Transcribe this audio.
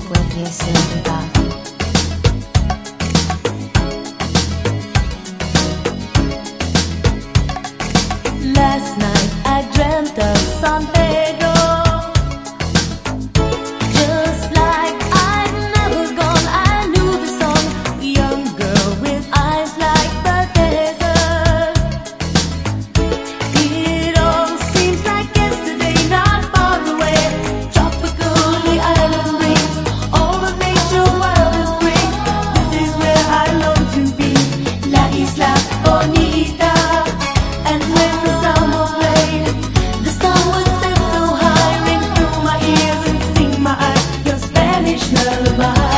como. Last night I dreamt of goodbye.